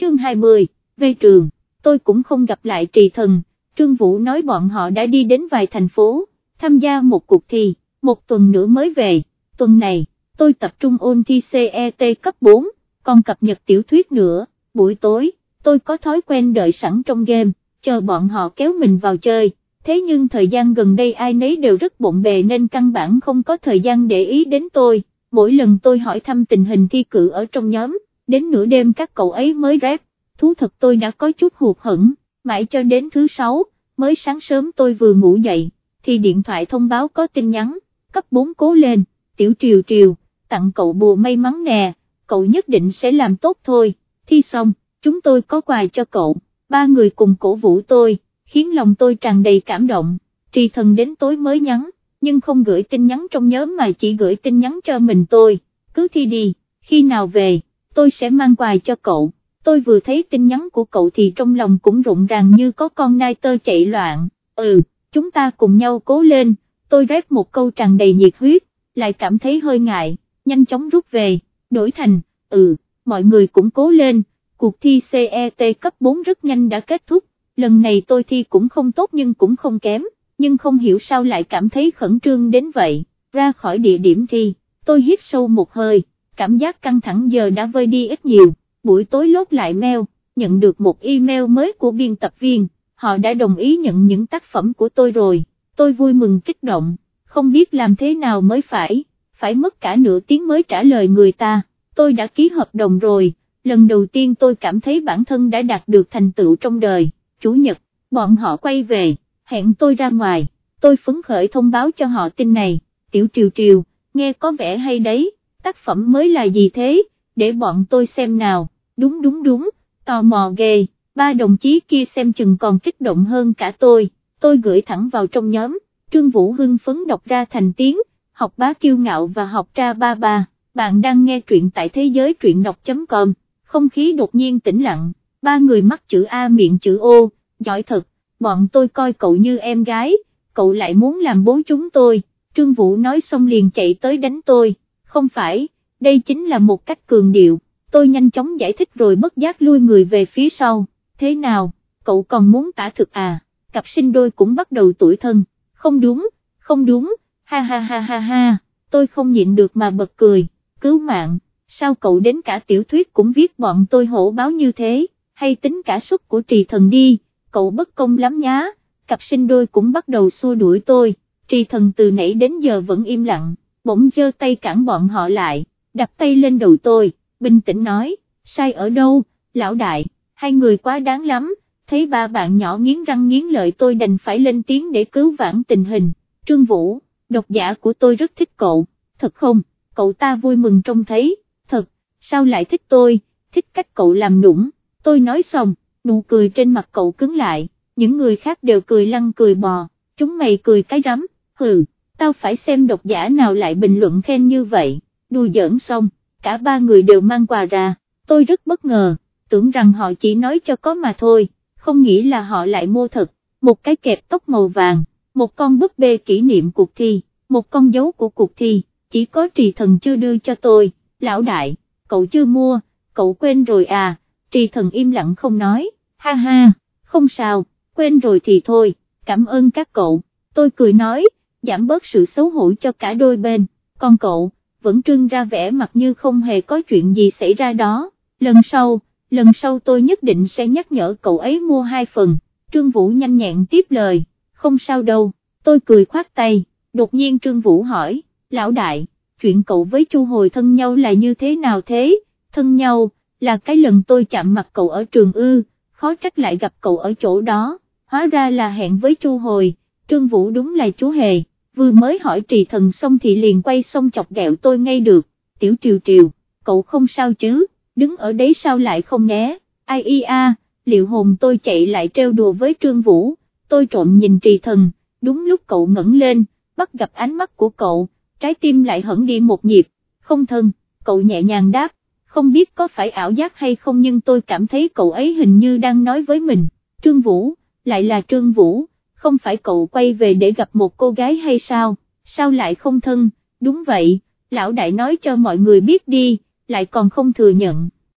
chương 20, về trường, tôi cũng không gặp lại trì thần, Trương Vũ nói bọn họ đã đi đến vài thành phố, tham gia một cuộc thi, một tuần nữa mới về, tuần này, tôi tập trung ôn thi CET cấp 4, còn cập nhật tiểu thuyết nữa, buổi tối, tôi có thói quen đợi sẵn trong game, chờ bọn họ kéo mình vào chơi, thế nhưng thời gian gần đây ai nấy đều rất bộn bề nên căn bản không có thời gian để ý đến tôi, mỗi lần tôi hỏi thăm tình hình thi cử ở trong nhóm, đến nửa đêm các cậu ấy mới rép. thú thật tôi đã có chút hụt hẫng, mãi cho đến thứ sáu, mới sáng sớm tôi vừa ngủ dậy, thì điện thoại thông báo có tin nhắn, cấp 4 cố lên, tiểu triều triều, tặng cậu bùa may mắn nè, cậu nhất định sẽ làm tốt thôi, thi xong, chúng tôi có quà cho cậu, ba người cùng cổ vũ tôi, khiến lòng tôi tràn đầy cảm động, trì thần đến tối mới nhắn, nhưng không gửi tin nhắn trong nhóm mà chỉ gửi tin nhắn cho mình tôi, cứ thi đi, khi nào về, tôi sẽ mang quà cho cậu, tôi vừa thấy tin nhắn của cậu thì trong lòng cũng rộn ràng như có con nai tơ chạy loạn, ừ, chúng ta cùng nhau cố lên, tôi rép một câu tràn đầy nhiệt huyết, lại cảm thấy hơi ngại, nhanh chóng rút về, đổi thành, ừ, mọi người cũng cố lên, cuộc thi CET cấp 4 rất nhanh đã kết thúc, lần này tôi thi cũng không tốt nhưng cũng không kém, nhưng không hiểu sao lại cảm thấy khẩn trương đến vậy, ra khỏi địa điểm thi, tôi hít sâu một hơi, cảm giác căng thẳng giờ đã vơi đi ít nhiều, buổi tối lốt lại mail, nhận được một email mới của biên tập viên, họ đã đồng ý nhận những tác phẩm của tôi rồi, tôi vui mừng kích động, không biết làm thế nào mới phải, phải mất cả nửa tiếng mới trả lời người ta, tôi đã ký hợp đồng rồi, lần đầu tiên tôi cảm thấy bản thân đã đạt được thành tựu trong đời, chủ nhật, bọn họ quay về, hẹn tôi ra ngoài, tôi phấn khởi thông báo cho họ tin này, tiểu triều triều, nghe có vẻ hay đấy, tác phẩm mới là gì thế, để bọn tôi xem nào, đúng đúng đúng, tò mò ghê, ba đồng chí kia xem chừng còn kích động hơn cả tôi, tôi gửi thẳng vào trong nhóm, Trương Vũ Hưng phấn đọc ra thành tiếng, học bá kiêu ngạo và học tra ba ba, bạn đang nghe truyện tại thế giới truyện đọc.com, không khí đột nhiên tĩnh lặng, ba người mắc chữ A miệng chữ O, giỏi thật, bọn tôi coi cậu như em gái, cậu lại muốn làm bố chúng tôi, Trương Vũ nói xong liền chạy tới đánh tôi, không phải, đây chính là một cách cường điệu, tôi nhanh chóng giải thích rồi bất giác lui người về phía sau, thế nào, cậu còn muốn tả thực à, cặp sinh đôi cũng bắt đầu tuổi thân, không đúng, không đúng, ha ha ha ha ha, tôi không nhịn được mà bật cười, cứu mạng, sao cậu đến cả tiểu thuyết cũng viết bọn tôi hổ báo như thế, hay tính cả suất của trì thần đi, cậu bất công lắm nhá, cặp sinh đôi cũng bắt đầu xua đuổi tôi, trì thần từ nãy đến giờ vẫn im lặng, bỗng giơ tay cản bọn họ lại, đặt tay lên đầu tôi, bình tĩnh nói, sai ở đâu, lão đại, hai người quá đáng lắm, thấy ba bạn nhỏ nghiến răng nghiến lợi tôi đành phải lên tiếng để cứu vãn tình hình, Trương Vũ, độc giả của tôi rất thích cậu, thật không, cậu ta vui mừng trông thấy, thật, sao lại thích tôi, thích cách cậu làm nũng, tôi nói xong, nụ cười trên mặt cậu cứng lại, những người khác đều cười lăn cười bò, chúng mày cười cái rắm, hừ, tao phải xem độc giả nào lại bình luận khen như vậy, đùa giỡn xong, cả ba người đều mang quà ra, tôi rất bất ngờ, tưởng rằng họ chỉ nói cho có mà thôi, không nghĩ là họ lại mua thật, một cái kẹp tóc màu vàng, một con búp bê kỷ niệm cuộc thi, một con dấu của cuộc thi, chỉ có trì thần chưa đưa cho tôi, lão đại, cậu chưa mua, cậu quên rồi à, trì thần im lặng không nói, ha ha, không sao, quên rồi thì thôi, cảm ơn các cậu, tôi cười nói, giảm bớt sự xấu hổ cho cả đôi bên, còn cậu, vẫn trưng ra vẻ mặt như không hề có chuyện gì xảy ra đó, lần sau, lần sau tôi nhất định sẽ nhắc nhở cậu ấy mua hai phần, Trương Vũ nhanh nhẹn tiếp lời, không sao đâu, tôi cười khoát tay, đột nhiên Trương Vũ hỏi, lão đại, chuyện cậu với Chu Hồi thân nhau là như thế nào thế, thân nhau, là cái lần tôi chạm mặt cậu ở trường ư, khó trách lại gặp cậu ở chỗ đó, hóa ra là hẹn với Chu Hồi, Trương Vũ đúng là chú hề, vừa mới hỏi trì thần xong thì liền quay xong chọc ghẹo tôi ngay được, tiểu triều triều, cậu không sao chứ, đứng ở đấy sao lại không né, ai y a, liệu hồn tôi chạy lại treo đùa với Trương Vũ, tôi trộm nhìn trì thần, đúng lúc cậu ngẩng lên, bắt gặp ánh mắt của cậu, trái tim lại hẳn đi một nhịp, không thân, cậu nhẹ nhàng đáp, không biết có phải ảo giác hay không nhưng tôi cảm thấy cậu ấy hình như đang nói với mình, Trương Vũ, lại là Trương Vũ, không phải cậu quay về để gặp một cô gái hay sao, sao lại không thân, đúng vậy, lão đại nói cho mọi người biết đi, lại còn không thừa nhận,